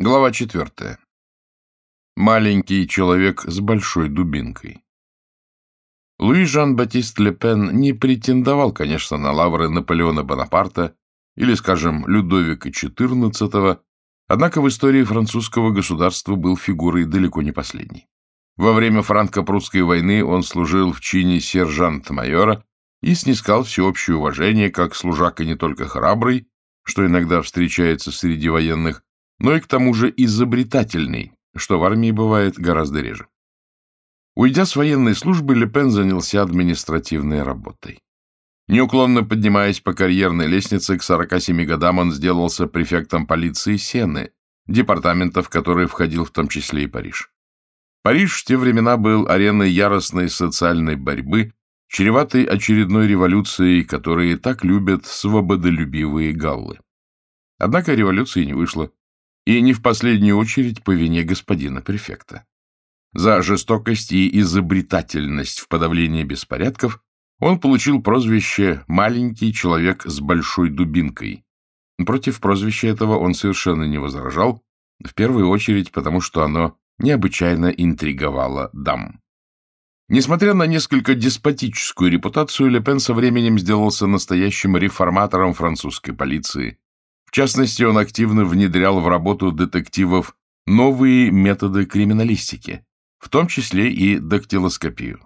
Глава четвертая. Маленький человек с большой дубинкой. Луи Жан-Батист Лепен не претендовал, конечно, на лавры Наполеона Бонапарта или, скажем, Людовика XIV, однако в истории французского государства был фигурой далеко не последней. Во время франко-прусской войны он служил в чине сержант-майора и снискал всеобщее уважение как служака не только храбрый, что иногда встречается среди военных, но и к тому же изобретательный, что в армии бывает гораздо реже. Уйдя с военной службы, Лепен занялся административной работой. Неуклонно поднимаясь по карьерной лестнице, к 47 годам он сделался префектом полиции Сены, департамента, в который входил в том числе и Париж. Париж в те времена был ареной яростной социальной борьбы, чреватой очередной революцией, которые так любят свободолюбивые галлы. Однако революции не вышло и не в последнюю очередь по вине господина префекта. За жестокость и изобретательность в подавлении беспорядков он получил прозвище «маленький человек с большой дубинкой». Против прозвища этого он совершенно не возражал, в первую очередь потому, что оно необычайно интриговало дам. Несмотря на несколько деспотическую репутацию, Лепен со временем сделался настоящим реформатором французской полиции. В частности, он активно внедрял в работу детективов новые методы криминалистики, в том числе и дактилоскопию.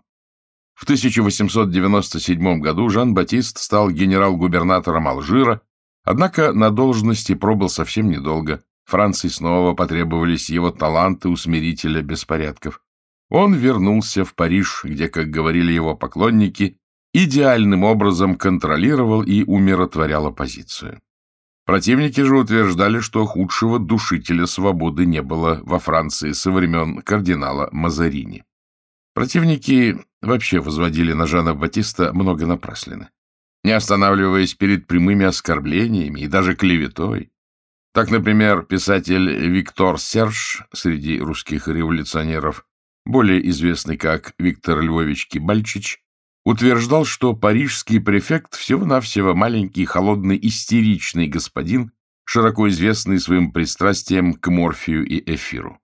В 1897 году Жан-Батист стал генерал-губернатором Алжира, однако на должности пробыл совсем недолго. Франции снова потребовались его таланты усмирителя беспорядков. Он вернулся в Париж, где, как говорили его поклонники, идеальным образом контролировал и умиротворял оппозицию. Противники же утверждали, что худшего душителя свободы не было во Франции со времен кардинала Мазарини. Противники вообще возводили на Жана Батиста много напраслины, не останавливаясь перед прямыми оскорблениями и даже клеветой. Так, например, писатель Виктор Серж среди русских революционеров, более известный как Виктор Львович Кибальчич, утверждал, что парижский префект всего-навсего маленький, холодный, истеричный господин, широко известный своим пристрастием к морфию и эфиру.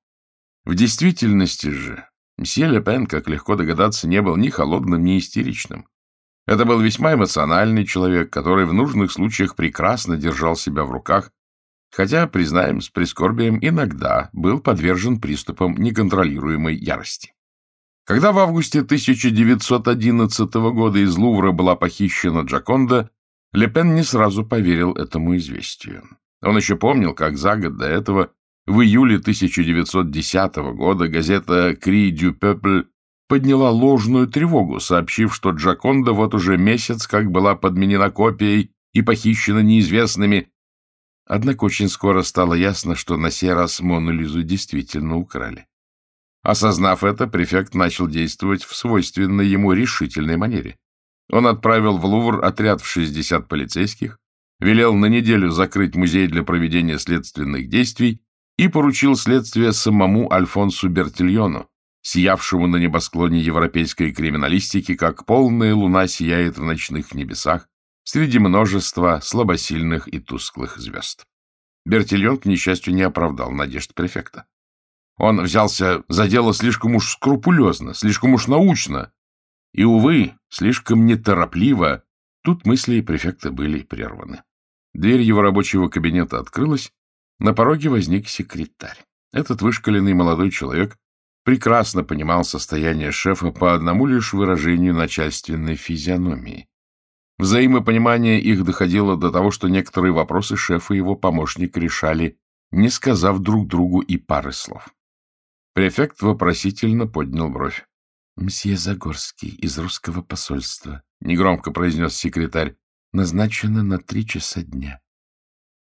В действительности же мсье Лепен, как легко догадаться, не был ни холодным, ни истеричным. Это был весьма эмоциональный человек, который в нужных случаях прекрасно держал себя в руках, хотя, признаем с прискорбием, иногда был подвержен приступам неконтролируемой ярости. Когда в августе 1911 года из Лувра была похищена Джаконда, Лепен не сразу поверил этому известию. Он еще помнил, как за год до этого, в июле 1910 года, газета «Кри дю Пепль» подняла ложную тревогу, сообщив, что Джаконда вот уже месяц как была подменена копией и похищена неизвестными. Однако очень скоро стало ясно, что на сей раз Мону Лизу действительно украли. Осознав это, префект начал действовать в свойственной ему решительной манере. Он отправил в Лувр отряд в 60 полицейских, велел на неделю закрыть музей для проведения следственных действий и поручил следствие самому Альфонсу Бертильону, сиявшему на небосклоне европейской криминалистики, как полная луна сияет в ночных небесах среди множества слабосильных и тусклых звезд. Бертильон, к несчастью, не оправдал надежд префекта. Он взялся за дело слишком уж скрупулезно, слишком уж научно. И, увы, слишком неторопливо. Тут мысли префекта были прерваны. Дверь его рабочего кабинета открылась. На пороге возник секретарь. Этот вышкаленный молодой человек прекрасно понимал состояние шефа по одному лишь выражению начальственной физиономии. Взаимопонимание их доходило до того, что некоторые вопросы шеф и его помощник решали, не сказав друг другу и пары слов. Префект вопросительно поднял бровь. — Мсье Загорский из русского посольства, — негромко произнес секретарь, — назначено на три часа дня.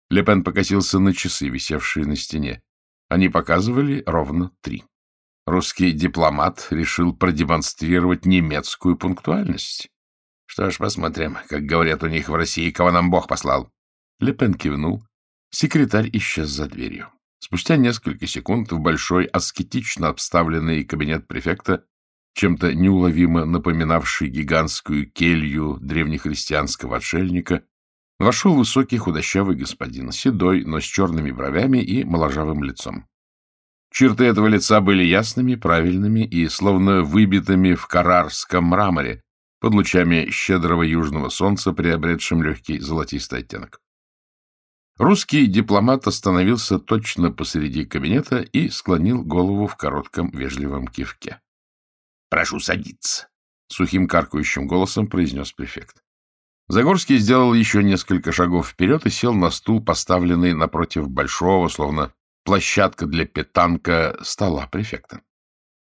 Лепен покосился на часы, висевшие на стене. Они показывали ровно три. Русский дипломат решил продемонстрировать немецкую пунктуальность. Что ж, посмотрим, как говорят у них в России, кого нам Бог послал. Лепен кивнул. Секретарь исчез за дверью. Спустя несколько секунд в большой, аскетично обставленный кабинет префекта, чем-то неуловимо напоминавший гигантскую келью древнехристианского отшельника, вошел высокий худощавый господин, седой, но с черными бровями и моложавым лицом. Черты этого лица были ясными, правильными и словно выбитыми в карарском мраморе под лучами щедрого южного солнца, приобретшим легкий золотистый оттенок. Русский дипломат остановился точно посреди кабинета и склонил голову в коротком вежливом кивке. — Прошу садиться, — сухим каркающим голосом произнес префект. Загорский сделал еще несколько шагов вперед и сел на стул, поставленный напротив большого, словно площадка для петанка стола префекта.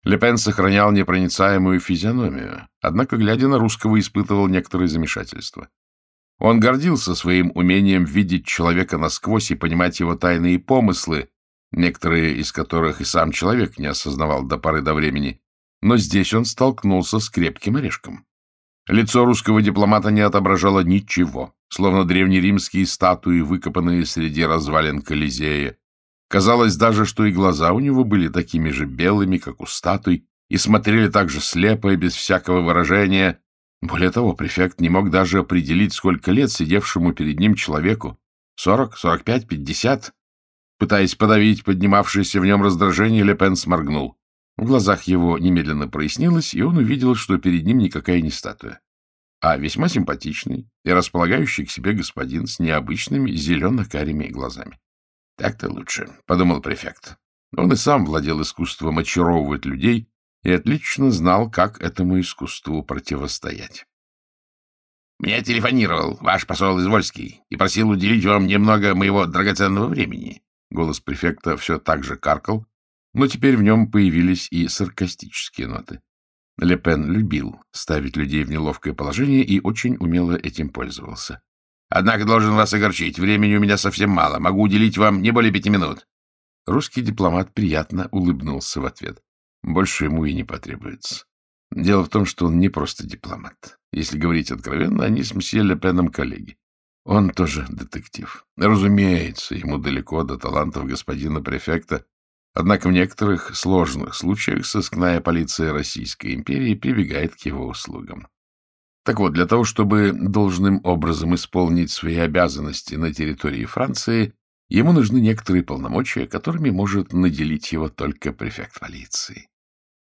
Лепен сохранял непроницаемую физиономию, однако, глядя на русского, испытывал некоторое замешательство. Он гордился своим умением видеть человека насквозь и понимать его тайные помыслы, некоторые из которых и сам человек не осознавал до поры до времени, но здесь он столкнулся с крепким орешком. Лицо русского дипломата не отображало ничего, словно древнеримские статуи, выкопанные среди развалин Колизея, Казалось даже, что и глаза у него были такими же белыми, как у статуй, и смотрели так же слепо и без всякого выражения. Более того, префект не мог даже определить, сколько лет сидевшему перед ним человеку. Сорок, сорок пять, пятьдесят. Пытаясь подавить поднимавшееся в нем раздражение, Лепен сморгнул. В глазах его немедленно прояснилось, и он увидел, что перед ним никакая не статуя, а весьма симпатичный и располагающий к себе господин с необычными зелено-карими глазами. Так-то лучше, — подумал префект. Он и сам владел искусством очаровывать людей и отлично знал, как этому искусству противостоять. «Меня телефонировал ваш посол Извольский и просил уделить вам немного моего драгоценного времени». Голос префекта все так же каркал, но теперь в нем появились и саркастические ноты. Лепен любил ставить людей в неловкое положение и очень умело этим пользовался. Однако должен вас огорчить. Времени у меня совсем мало. Могу уделить вам не более пяти минут. Русский дипломат приятно улыбнулся в ответ. Больше ему и не потребуется. Дело в том, что он не просто дипломат. Если говорить откровенно, они с мсье Лепеном коллеги. Он тоже детектив. Разумеется, ему далеко до талантов господина префекта, однако в некоторых сложных случаях сыскная полиция Российской империи прибегает к его услугам. Так вот, для того, чтобы должным образом исполнить свои обязанности на территории Франции, ему нужны некоторые полномочия, которыми может наделить его только префект полиции.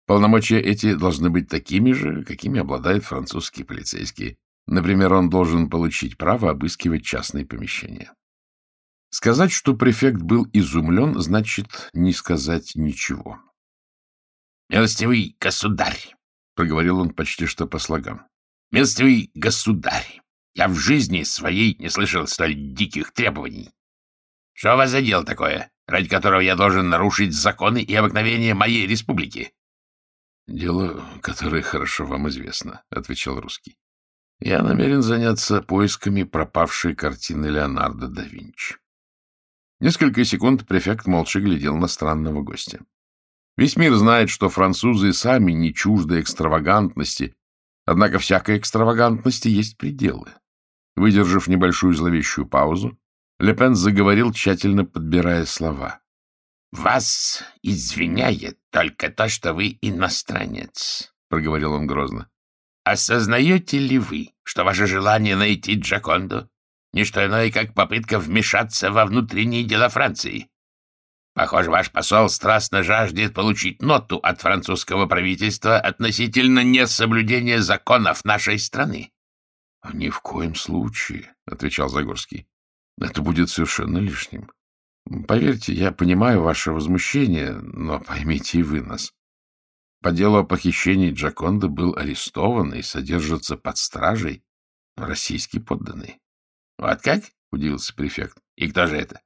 Полномочия эти должны быть такими же, какими обладают французские полицейские. Например, он должен получить право обыскивать частные помещения. Сказать, что префект был изумлен, значит не сказать ничего. — Милостивый государь! — проговорил он почти что по слогам. Милостивый государь, я в жизни своей не слышал столь диких требований. Что у вас за дело такое, ради которого я должен нарушить законы и обыкновения моей республики? — Дело, которое хорошо вам известно, — отвечал русский. — Я намерен заняться поисками пропавшей картины Леонардо да Винчи. Несколько секунд префект молча глядел на странного гостя. Весь мир знает, что французы сами не чужды экстравагантности Однако всякой экстравагантности есть пределы. Выдержав небольшую зловещую паузу, Лепен заговорил, тщательно подбирая слова. — Вас извиняет только то, что вы иностранец, — проговорил он грозно. — Осознаете ли вы, что ваше желание найти Джаконду — не что иное, как попытка вмешаться во внутренние дела Франции? Похоже, ваш посол страстно жаждет получить ноту от французского правительства относительно несоблюдения законов нашей страны. — Ни в коем случае, — отвечал Загорский. — Это будет совершенно лишним. Поверьте, я понимаю ваше возмущение, но поймите и вы нас. По делу о похищении Джаконда был арестован и содержится под стражей российский подданный. — Вот как? — удивился префект. — И кто же это?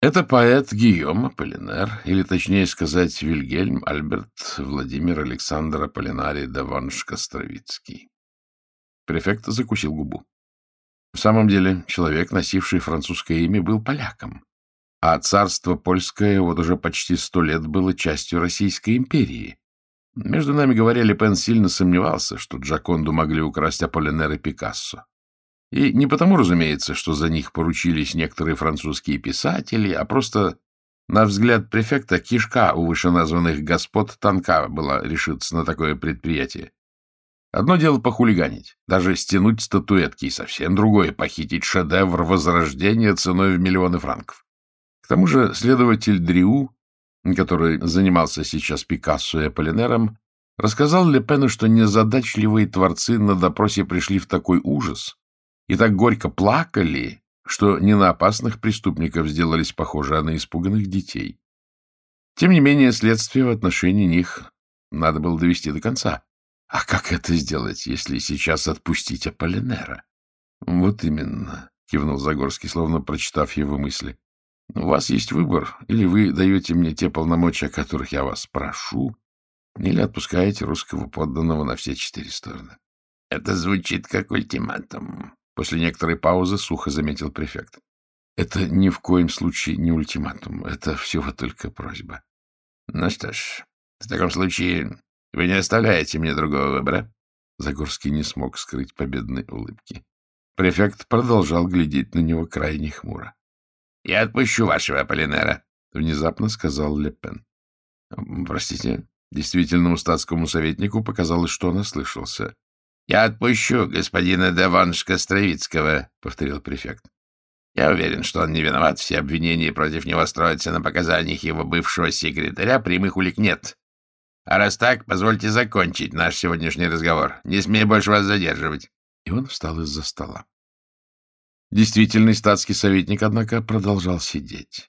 Это поэт Гийом Аполлинер, или, точнее сказать, Вильгельм Альберт Владимир Александр Аполлинарий Даванш Костровицкий. Префект закусил губу. В самом деле, человек, носивший французское имя, был поляком, а царство польское вот уже почти сто лет было частью Российской империи. Между нами говоря, Лепен сильно сомневался, что Джаконду могли украсть Аполлинер и Пикассо. И не потому, разумеется, что за них поручились некоторые французские писатели, а просто, на взгляд префекта, кишка у вышеназванных господ тонка была решиться на такое предприятие. Одно дело похулиганить, даже стянуть статуэтки, и совсем другое — похитить шедевр Возрождения ценой в миллионы франков. К тому же следователь Дриу, который занимался сейчас Пикассо и Аполлинером, рассказал Лепену, что незадачливые творцы на допросе пришли в такой ужас и так горько плакали, что не на опасных преступников сделались похожи, а на испуганных детей. Тем не менее, следствие в отношении них надо было довести до конца. А как это сделать, если сейчас отпустить Аполлинера? — Вот именно, — кивнул Загорский, словно прочитав его мысли. — У вас есть выбор. Или вы даете мне те полномочия, о которых я вас прошу, или отпускаете русского подданного на все четыре стороны. — Это звучит как ультиматум. После некоторой паузы сухо заметил префект. — Это ни в коем случае не ультиматум. Это всего только просьба. — Ну что ж, в таком случае вы не оставляете мне другого выбора? Загорский не смог скрыть победной улыбки. Префект продолжал глядеть на него крайне хмуро. — Я отпущу вашего Аполлинера, — внезапно сказал Лепен. — Простите, действительному статскому советнику показалось, что он ослышался. — Я отпущу господина Деванш-Костровицкого, — повторил префект. — Я уверен, что он не виноват. Все обвинения против него строятся на показаниях его бывшего секретаря, прямых улик нет. А раз так, позвольте закончить наш сегодняшний разговор. Не смею больше вас задерживать. И он встал из-за стола. Действительный статский советник, однако, продолжал сидеть.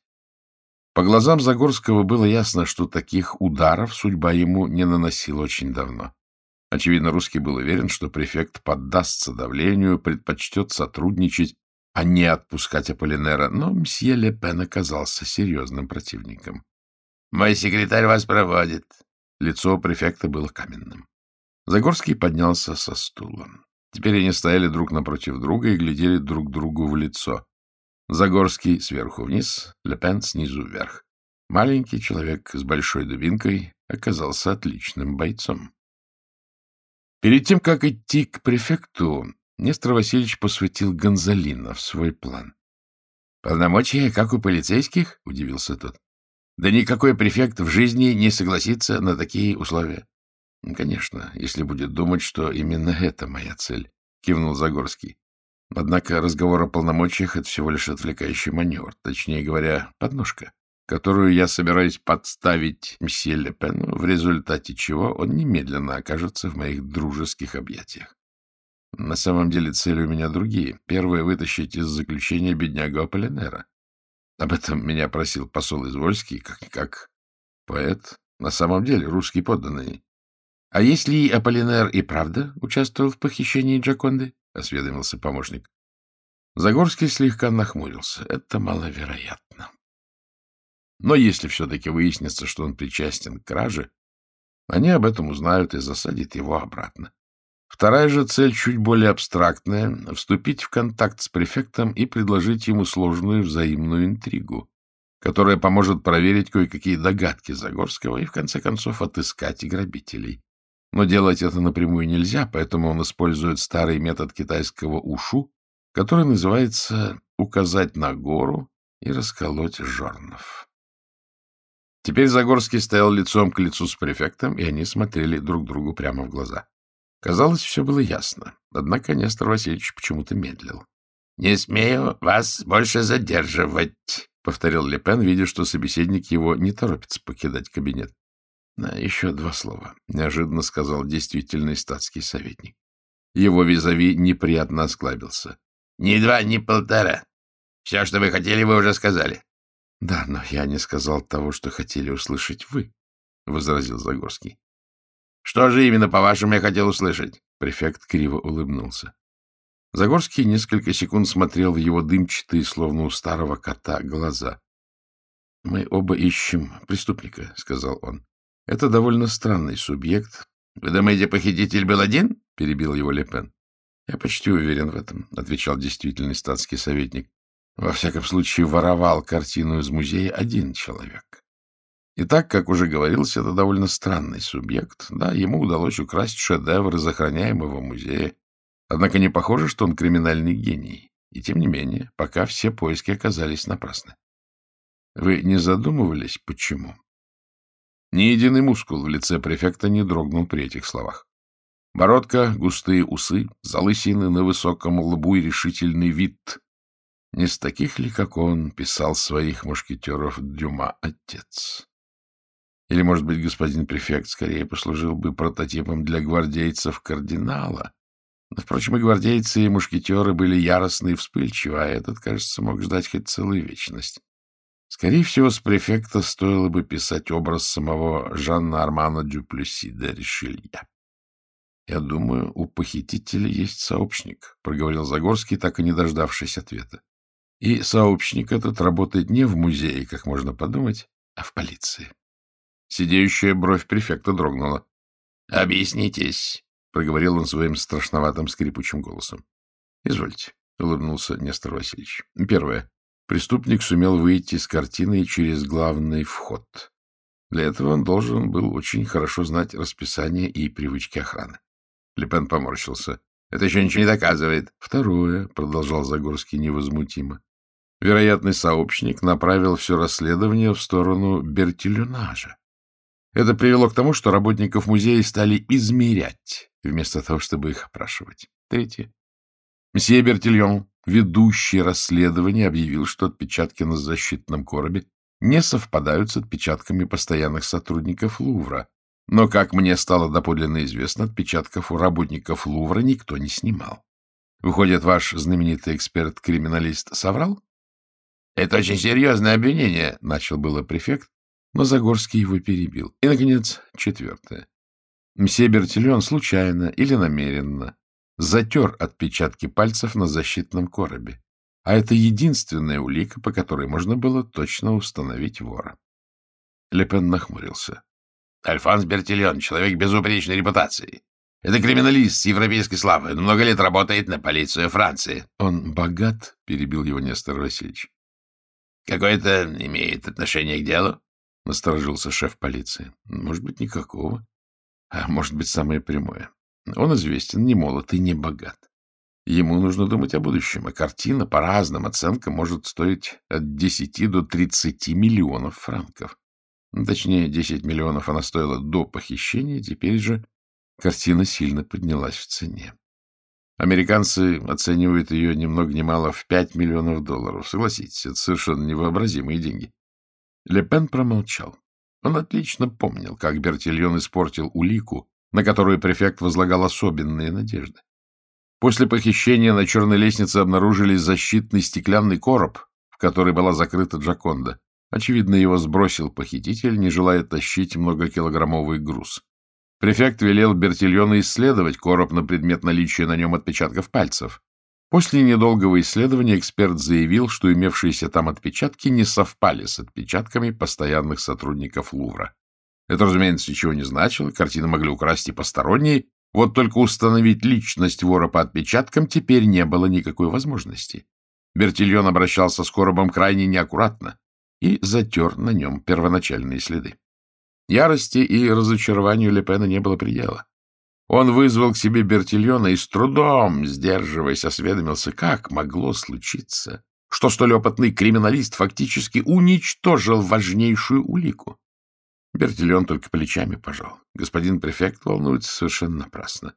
По глазам Загорского было ясно, что таких ударов судьба ему не наносила очень давно. Очевидно, русский был уверен, что префект поддастся давлению, предпочтет сотрудничать, а не отпускать Аполлинера, но мсье Лепен оказался серьезным противником. — Мой секретарь вас проводит, Лицо префекта было каменным. Загорский поднялся со стула. Теперь они стояли друг напротив друга и глядели друг другу в лицо. Загорский сверху вниз, Лепен снизу вверх. Маленький человек с большой дубинкой оказался отличным бойцом. Перед тем, как идти к префекту, Нестор Васильевич посвятил Гонзалина в свой план. — Полномочия, как у полицейских? — удивился тот. Да никакой префект в жизни не согласится на такие условия. — Конечно, если будет думать, что именно это моя цель, — кивнул Загорский. Однако разговор о полномочиях — это всего лишь отвлекающий маневр, точнее говоря, подножка, которую я собираюсь подставить мсье Лепену, в результате чего он немедленно окажется в моих дружеских объятиях. На самом деле цели у меня другие. Первое — вытащить из заключения беднягу Аполлинера. Об этом меня просил посол Извольский, как-никак поэт, на самом деле русский подданный. — А если Аполлинер и правда участвовал в похищении Джаконды? — осведомился помощник. Загорский слегка нахмурился. Это маловероятно. Но если все-таки выяснится, что он причастен к краже, они об этом узнают и засадят его обратно. Вторая же цель чуть более абстрактная — вступить в контакт с префектом и предложить ему сложную взаимную интригу, которая поможет проверить кое-какие догадки Загорского и, в конце концов, отыскать грабителей. Но делать это напрямую нельзя, поэтому он использует старый метод китайского ушу, который называется «указать на гору и расколоть жорнов». Теперь Загорский стоял лицом к лицу с префектом, и они смотрели друг другу прямо в глаза. Казалось, все было ясно. Однако Нестор Васильевич почему-то медлил. — Не смею вас больше задерживать, — повторил Лепен, видя, что собеседник его не торопится покидать кабинет. — Еще два слова, — неожиданно сказал действительный статский советник. Его визави неприятно осклабился. — Ни два, ни полтора. Все, что вы хотели, вы уже сказали. — Да, но я не сказал того, что хотели услышать вы, — возразил Загорский. Что же именно, по-вашему, я хотел услышать? Префект криво улыбнулся. Загорский несколько секунд смотрел в его дымчатые, словно у старого кота, глаза. — Мы оба ищем преступника, — сказал он. — Это довольно странный субъект. — Вы думаете, похититель был один? — перебил его Лепен. — Я почти уверен в этом, — отвечал действительный статский советник. Во всяком случае, воровал картину из музея один человек. И так, как уже говорилось, это довольно странный субъект. Да, ему удалось украсть шедевр из охраняемого музея. Однако не похоже, что он криминальный гений. И тем не менее, пока все поиски оказались напрасны. Вы не задумывались, почему? Ни единый мускул в лице префекта не дрогнул при этих словах. Бородка, густые усы, залысины на высоком лбу и решительный вид. Не с таких ли, как он, писал своих мушкетеров Дюма отец? Или, может быть, господин префект скорее послужил бы прототипом для гвардейцев кардинала? Но, впрочем, и гвардейцы, и мушкетеры были яростны и вспыльчивы, а этот, кажется, мог ждать хоть целую вечность. Скорее всего, с префекта стоило бы писать образ самого Жанна Армана Дюплюси де Ришелья. — Я думаю, у похитителя есть сообщник, — проговорил Загорский, так и не дождавшись ответа. И сообщник этот работает не в музее, как можно подумать, а в полиции. Сидеющая бровь префекта дрогнула. — Объяснитесь, — проговорил он своим страшноватым скрипучим голосом. — Извольте, — улыбнулся Нестор Васильевич. — Первое. Преступник сумел выйти с картины через главный вход. Для этого он должен был очень хорошо знать расписание и привычки охраны. Лепен поморщился. — Это еще ничего не доказывает. — Второе, — продолжал Загорский невозмутимо. Вероятный сообщник направил все расследование в сторону Бертилюнажа. Это привело к тому, что работников музея стали измерять, вместо того, чтобы их опрашивать. Третье. Мсье Бертильон, ведущий расследование, объявил, что отпечатки на защитном коробе не совпадают с отпечатками постоянных сотрудников Лувра, но, как мне стало доподлинно известно, отпечатков у работников Лувра никто не снимал. Выходит, ваш знаменитый эксперт-криминалист соврал? — Это очень серьезное обвинение, — начал было префект, но Загорский его перебил. И, наконец, четвертое. Мсье Бертильон случайно или намеренно затер отпечатки пальцев на защитном коробе. А это единственная улика, по которой можно было точно установить вора. Лепен нахмурился. Альфонс Бертильон — человек безупречной репутации. Это криминалист с европейской славой. Он много лет работает на полицию Франции. — Он богат? — перебил его Нестор Васильевич. — Какое-то имеет отношение к делу? — насторожился шеф полиции. — Может быть, никакого. А может быть, самое прямое. Он известен, не молод и не богат. Ему нужно думать о будущем, а картина по разным оценкам может стоить от 10 до 30 миллионов франков. Точнее, 10 миллионов она стоила до похищения, теперь же картина сильно поднялась в цене. Американцы оценивают ее ни много ни мало в 5 миллионов долларов. Согласитесь, это совершенно невообразимые деньги. Лепен промолчал. Он отлично помнил, как Бертильон испортил улику, на которую префект возлагал особенные надежды. После похищения на черной лестнице обнаружили защитный стеклянный короб, в который была закрыта Джаконда. Очевидно, его сбросил похититель, не желая тащить многокилограммовый груз. Префект велел Бертильону исследовать короб на предмет наличия на нем отпечатков пальцев. После недолгого исследования эксперт заявил, что имевшиеся там отпечатки не совпали с отпечатками постоянных сотрудников Лувра. Это, разумеется, ничего не значило, картины могли украсть и посторонние, вот только установить личность вора по отпечаткам теперь не было никакой возможности. Бертильон обращался с коробом крайне неаккуратно, и затер на нем первоначальные следы. Ярости и разочарованию Лепена не было предела. Он вызвал к себе Бертильона и с трудом, сдерживаясь, осведомился, как могло случиться, что столь опытный криминалист фактически уничтожил важнейшую улику. Бертильон только плечами пожал. Господин префект волнуется совершенно напрасно.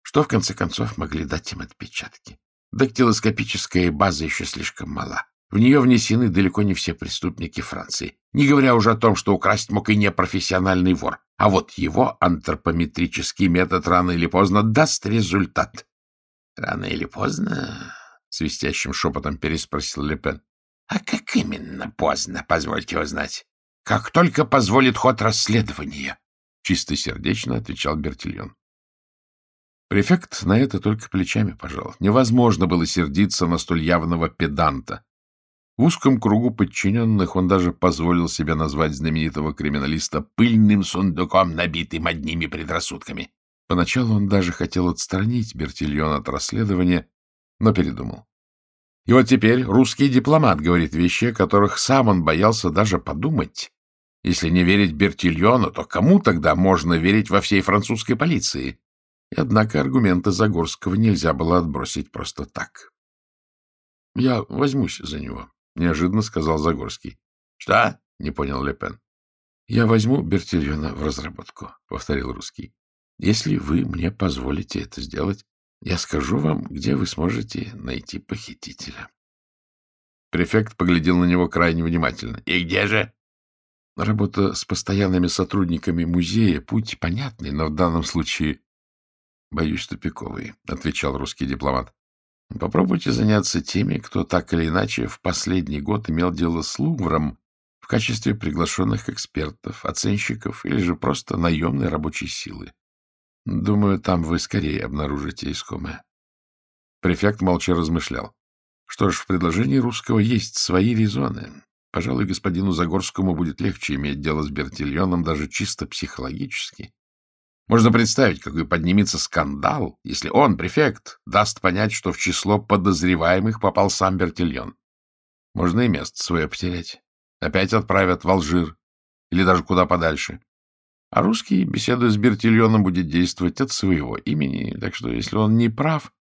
Что, в конце концов, могли дать им отпечатки? Дактилоскопическая база еще слишком мала. В нее внесены далеко не все преступники Франции, не говоря уже о том, что украсть мог и непрофессиональный вор. А вот его антропометрический метод рано или поздно даст результат. — Рано или поздно? — свистящим шепотом переспросил Лепен. — А как именно поздно, позвольте узнать? — Как только позволит ход расследования, — чистосердечно отвечал Бертильон. Префект на это только плечами пожал. Невозможно было сердиться на столь явного педанта. В узком кругу подчиненных он даже позволил себе назвать знаменитого криминалиста пыльным сундуком, набитым одними предрассудками. Поначалу он даже хотел отстранить Бертильона от расследования, но передумал. И вот теперь русский дипломат говорит вещи, о которых сам он боялся даже подумать. Если не верить Бертильону, то кому тогда можно верить во всей французской полиции? И однако аргументы Загорского нельзя было отбросить просто так. Я возьмусь за него, — неожиданно сказал Загорский. — Что? — не понял Лепен. — Я возьму Бертильона в разработку, — повторил русский. Если вы мне позволите это сделать, я скажу вам, где вы сможете найти похитителя. Префект поглядел на него крайне внимательно. — И где же? Работа с постоянными сотрудниками музея — путь понятный, но в данном случае, боюсь, тупиковый, — отвечал русский дипломат. Попробуйте заняться теми, кто так или иначе в последний год имел дело с Лувром в качестве приглашенных экспертов, оценщиков или же просто наемной рабочей силы. Думаю, там вы скорее обнаружите искомое. Префект молча размышлял. Что ж, в предложении русского есть свои резоны. Пожалуй, господину Загорскому будет легче иметь дело с Бертильоном даже чисто психологически. Можно представить, какой поднимется скандал, если он, префект, даст понять, что в число подозреваемых попал сам Бертильон. Можно и место свое потерять. Опять отправят в Алжир или даже куда подальше. А русский, беседуя с Бертильоном, будет действовать от своего имени, так что если он не прав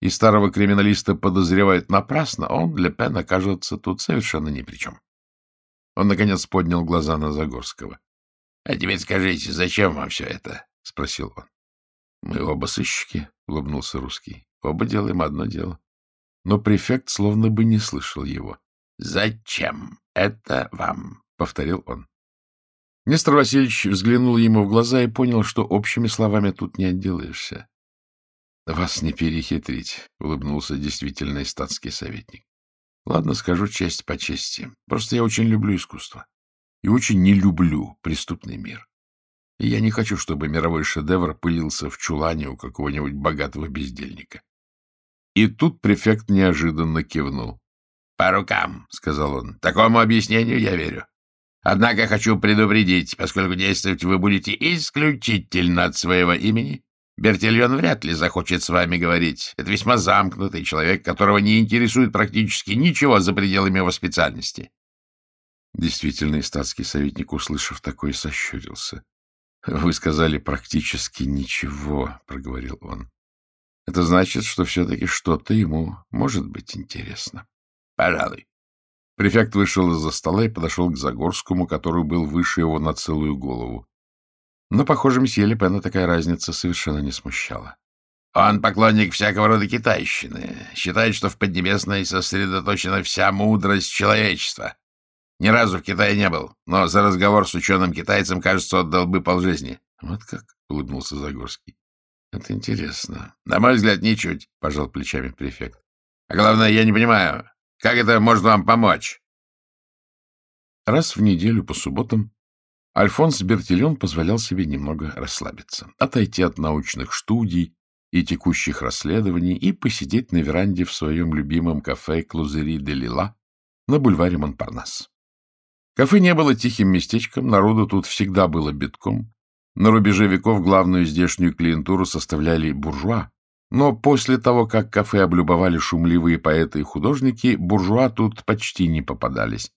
и старого криминалиста подозревает напрасно, он, для Пен, окажется тут совершенно ни при чем. Он, наконец, поднял глаза на Загорского. — А теперь скажите, зачем вам все это? — спросил он. — Мы оба сыщики, — улыбнулся русский. — Оба делаем одно дело. Но префект словно бы не слышал его. — Зачем это вам? — повторил он. Нестор Васильевич взглянул ему в глаза и понял, что общими словами тут не отделаешься. — Вас не перехитрить, — улыбнулся действительный статский советник. — Ладно, скажу честь по чести. Просто я очень люблю искусство. И очень не люблю преступный мир. И я не хочу, чтобы мировой шедевр пылился в чулане у какого-нибудь богатого бездельника. И тут префект неожиданно кивнул. — По рукам, — сказал он. — Такому объяснению я верю. Однако хочу предупредить, поскольку действовать вы будете исключительно от своего имени, Бертильон вряд ли захочет с вами говорить. Это весьма замкнутый человек, которого не интересует практически ничего за пределами его специальности. Действительный статский советник, услышав такое, сощурился. — Вы сказали практически ничего, — проговорил он. — Это значит, что все-таки что-то ему может быть интересно. — Пожалуй. Префект вышел из-за стола и подошел к Загорскому, который был выше его на целую голову. Но, похоже, месье Лепена такая разница совершенно не смущала. Он поклонник всякого рода китайщины, считает, что в Поднебесной сосредоточена вся мудрость человечества. Ни разу в Китае не был, но за разговор с ученым-китайцем, кажется, отдал бы полжизни. — Вот как? — улыбнулся Загорский. — Это интересно. — На мой взгляд, ничуть, — пожал плечами префект. — А главное, я не понимаю, как это может вам помочь? Раз в неделю по субботам Альфонс Бертильон позволял себе немного расслабиться, отойти от научных студий и текущих расследований и посидеть на веранде в своем любимом кафе «Клузери де Лила» на бульваре Монпарнас. Кафе не было тихим местечком, народу тут всегда было битком. На рубеже веков главную здешнюю клиентуру составляли буржуа, но после того, как кафе облюбовали шумливые поэты и художники, буржуа тут почти не попадались.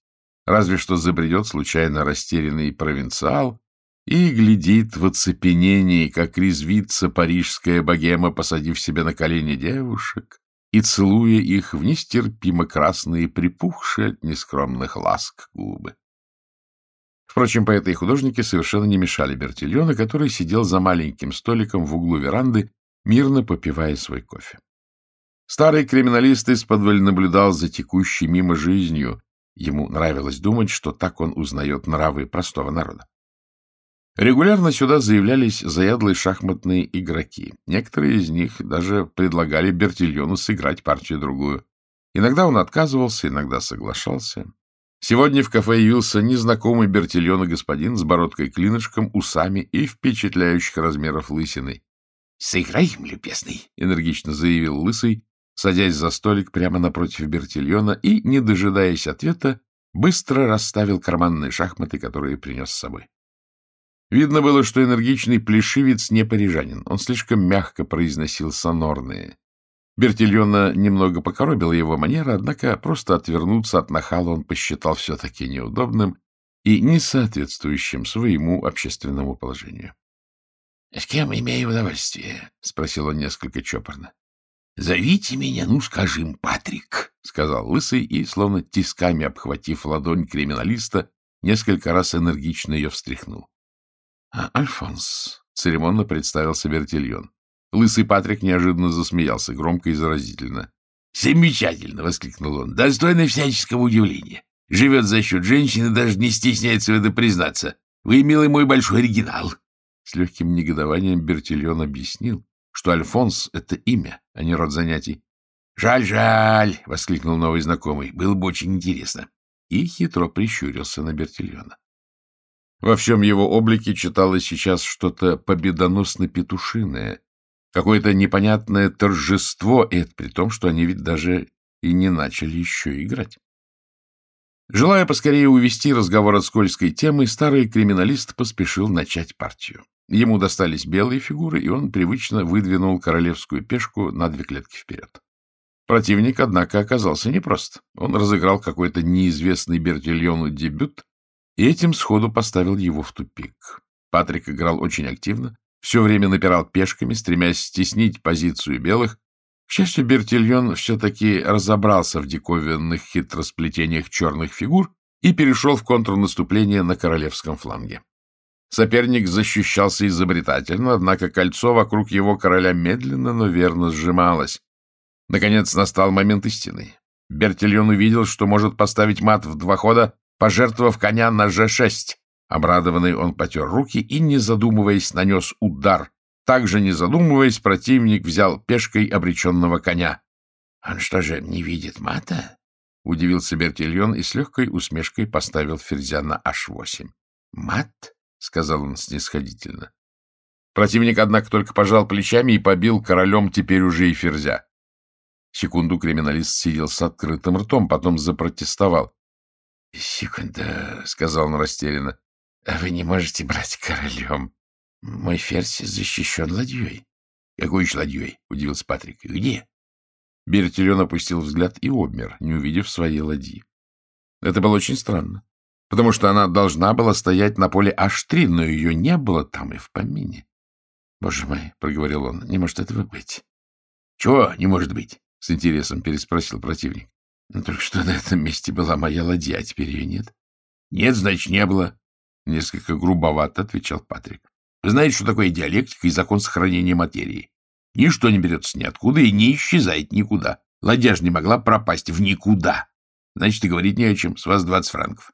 Разве что забредет случайно растерянный провинциал и глядит в оцепенении, как резвится парижская богема, посадив себе на колени девушек и целуя их в нестерпимо красные, припухшие от нескромных ласк губы. Впрочем, поэты и художники совершенно не мешали Бертильона, который сидел за маленьким столиком в углу веранды, мирно попивая свой кофе. Старый криминалист исподволь наблюдал за текущей мимо жизнью. Ему нравилось думать, что так он узнает нравы простого народа. Регулярно сюда заявлялись заядлые шахматные игроки. Некоторые из них даже предлагали Бертильону сыграть партию-другую. Иногда он отказывался, иногда соглашался. Сегодня в кафе явился незнакомый Бертильона господин с бородкой-клинышком, усами и впечатляющих размеров лысиной. — Сыграем, любезный, — энергично заявил лысый, садясь за столик прямо напротив Бертильона и, не дожидаясь ответа, быстро расставил карманные шахматы, которые принес с собой. Видно было, что энергичный плешивец не парижанин. Он слишком мягко произносил сонорные. Бертильона немного покоробила его манера, однако просто отвернуться от нахала он посчитал все-таки неудобным и несоответствующим своему общественному положению. — С кем имею удовольствие? — спросил он несколько чопорно. — Зовите меня, ну, скажем, Патрик, — сказал Лысый и, словно тисками обхватив ладонь криминалиста, несколько раз энергично ее встряхнул. — А, Альфонс, церемонно представился Бертильон. Лысый Патрик неожиданно засмеялся, громко и заразительно. «Замечательно!» — воскликнул он. «Достойно всяческого удивления. Живет за счет женщины, даже не стесняется в это признаться. Вы, милый мой, большой оригинал!» С легким негодованием Бертильон объяснил, что Альфонс — это имя, а не род занятий. «Жаль, жаль!» — воскликнул новый знакомый. «Было бы очень интересно!» И хитро прищурился на Бертильона. Во всем его облике читалось сейчас что-то победоносно-петушиное, какое-то непонятное торжество, и это при том, что они ведь даже и не начали еще играть. Желая поскорее увести разговор от скользкой темы, старый криминалист поспешил начать партию. Ему достались белые фигуры, и он привычно выдвинул королевскую пешку на две клетки вперед. Противник, однако, оказался непрост. Он разыграл какой-то неизвестный Бертильону дебют и этим сходу поставил его в тупик. Патрик играл очень активно, все время напирал пешками, стремясь стеснить позицию белых. К счастью, Бертильон все-таки разобрался в диковинных хитросплетениях черных фигур и перешел в контрнаступление на королевском фланге. Соперник защищался изобретательно, однако кольцо вокруг его короля медленно, но верно сжималось. Наконец настал момент истины. Бертильон увидел, что может поставить мат в два хода, пожертвовав коня на g6. Обрадованный он потер руки и, не задумываясь, нанес удар. Также, не задумываясь, противник взял пешкой обреченного коня. — Он что же, не видит мата? — удивился Бертильон и с легкой усмешкой поставил ферзя на h8. — Мат? — сказал он снисходительно. Противник, однако, только пожал плечами и побил королем теперь уже и ферзя. Секунду криминалист сидел с открытым ртом, потом запротестовал. — Секунда, — сказал он растерянно. — Вы не можете брать королем. Мой ферзь защищен ладьей. — Какой еще ладьей? — удивился Патрик. — Где? Бертильон опустил взгляд и обмер, не увидев своей ладьи. Это было очень странно, потому что она должна была стоять на поле H3, но ее не было там и в помине. — Боже мой, — проговорил он, — не может этого быть. — Чего не может быть? — с интересом переспросил противник. — Ну, только что на этом месте была моя ладья, а теперь ее нет. — Нет, значит, не было. Несколько грубовато отвечал Патрик. Вы знаете, что такое диалектика и закон сохранения материи? Ничто не берется ниоткуда и не исчезает никуда. Ладья же не могла пропасть в никуда. Значит, и говорить не о чем. С вас двадцать франков.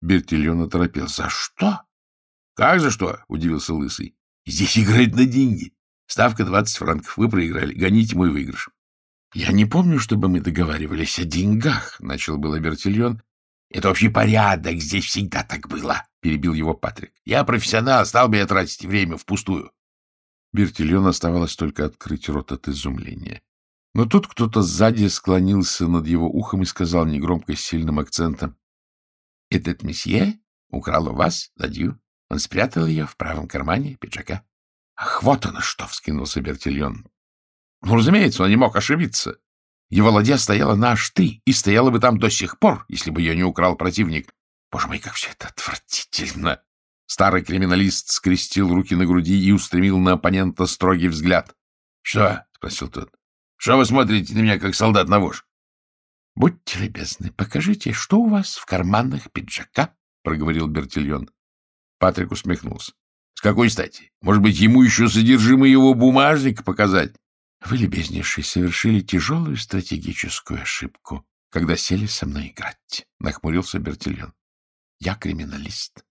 Бертильон оторопел. За что? Как за что? Удивился Лысый. Здесь играют на деньги. Ставка двадцать франков. Вы проиграли. Гоните мой выигрыш. Я не помню, чтобы мы договаривались о деньгах, начал было Бертильон. Это общий порядок. Здесь всегда так было перебил его Патрик. — Я профессионал, стал бы я тратить время впустую. Бертильон оставалось только открыть рот от изумления. Но тут кто-то сзади склонился над его ухом и сказал негромко с сильным акцентом. — Этот месье украл у вас ладью. Он спрятал ее в правом кармане пиджака. — Ах, вот оно что! — вскинулся Бертильон. — Ну, разумеется, он не мог ошибиться. Его ладья стояла на ашты и стояла бы там до сих пор, если бы ее не украл противник. Боже мой, как все это отвратительно! Старый криминалист скрестил руки на груди и устремил на оппонента строгий взгляд. — Что? — спросил тот. — Что вы смотрите на меня, как солдат на вож? — Будьте любезны, покажите, что у вас в карманах пиджака, — проговорил Бертильон. Патрик усмехнулся. — С какой стати? Может быть, ему еще содержимое его бумажника показать? — Вы, любезнейший, совершили тяжелую стратегическую ошибку, когда сели со мной играть, — нахмурился Бертильон. Я криминалист.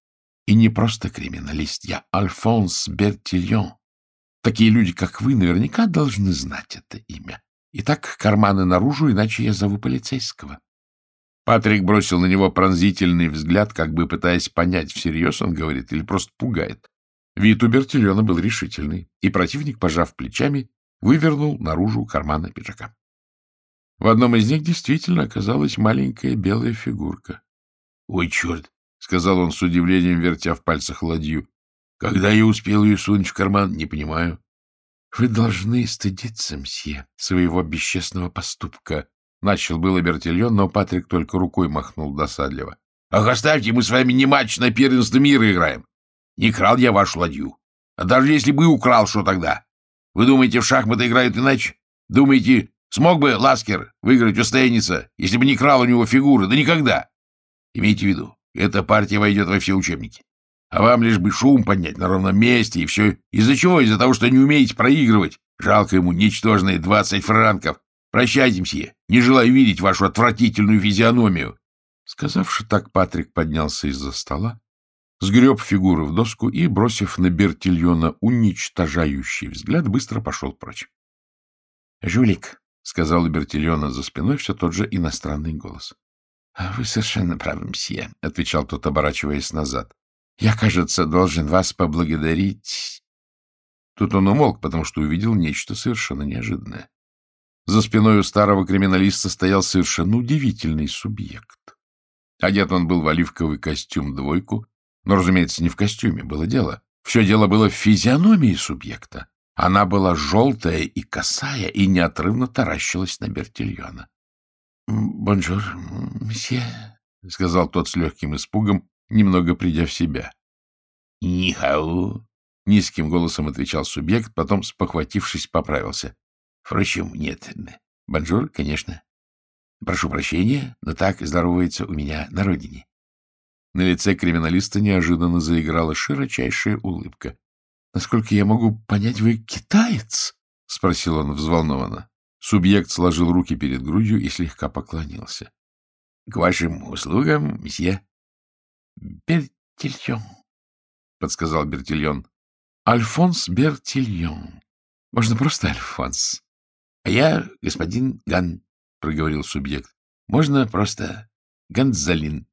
И не просто криминалист, я Альфонс Бертильон. Такие люди, как вы, наверняка должны знать это имя. Итак, карманы наружу, иначе я зову полицейского. Патрик бросил на него пронзительный взгляд, как бы пытаясь понять, всерьез он говорит или просто пугает. Вид у Бертильона был решительный, и противник, пожав плечами, вывернул наружу карманы пиджака. В одном из них действительно оказалась маленькая белая фигурка. — Ой, черт! — сказал он с удивлением, вертя в пальцах ладью. — Когда я успел ее сунуть в карман, не понимаю. — Вы должны стыдиться, мсье, своего бесчестного поступка. Начал было Бертильон, но Патрик только рукой махнул досадливо. — Ах, оставьте, мы с вами не матч на первенство мира играем. Не крал я вашу ладью. А даже если бы украл, что тогда? Вы думаете, в шахматы играют иначе? Думаете, смог бы Ласкер выиграть у Стейниса, если бы не крал у него фигуры? Да никогда. Имейте в виду, эта партия войдет во все учебники. А вам лишь бы шум поднять на ровном месте, и все. Из-за чего? Из-за того, что не умеете проигрывать. Жалко ему ничтожные двадцать франков. Прощайте, мсье. Не желаю видеть вашу отвратительную физиономию. Сказавши так, Патрик поднялся из-за стола, сгреб фигуры в доску и, бросив на Бертильона уничтожающий взгляд, быстро пошел прочь. — Жулик, — сказал Бертильона за спиной все тот же иностранный голос. — Вы совершенно правы, мсье, — отвечал тот, оборачиваясь назад. — Я, кажется, должен вас поблагодарить. Тут он умолк, потому что увидел нечто совершенно неожиданное. За спиной у старого криминалиста стоял совершенно удивительный субъект. Одет он был в оливковый костюм-двойку, но, разумеется, не в костюме было дело. Все дело было в физиономии субъекта. Она была желтая и косая, и неотрывно таращилась на Бертильона. — Bonjour, месье, — сказал тот с легким испугом, немного придя в себя. — 你好, — низким голосом отвечал субъект, потом, спохватившись, поправился. — Впрочем, нет. Bonjour, конечно. Прошу прощения, но так здоровается у меня на родине. На лице криминалиста неожиданно заиграла широчайшая улыбка. — Насколько я могу понять, вы китаец? — спросил он взволнованно. Субъект сложил руки перед грудью и слегка поклонился. — К вашим услугам, месье. — Бертильон, — подсказал Бертильон. — Альфонс Бертильон. Можно просто Альфонс. — А я господин Ган, — проговорил субъект. — Можно просто Гонзалин.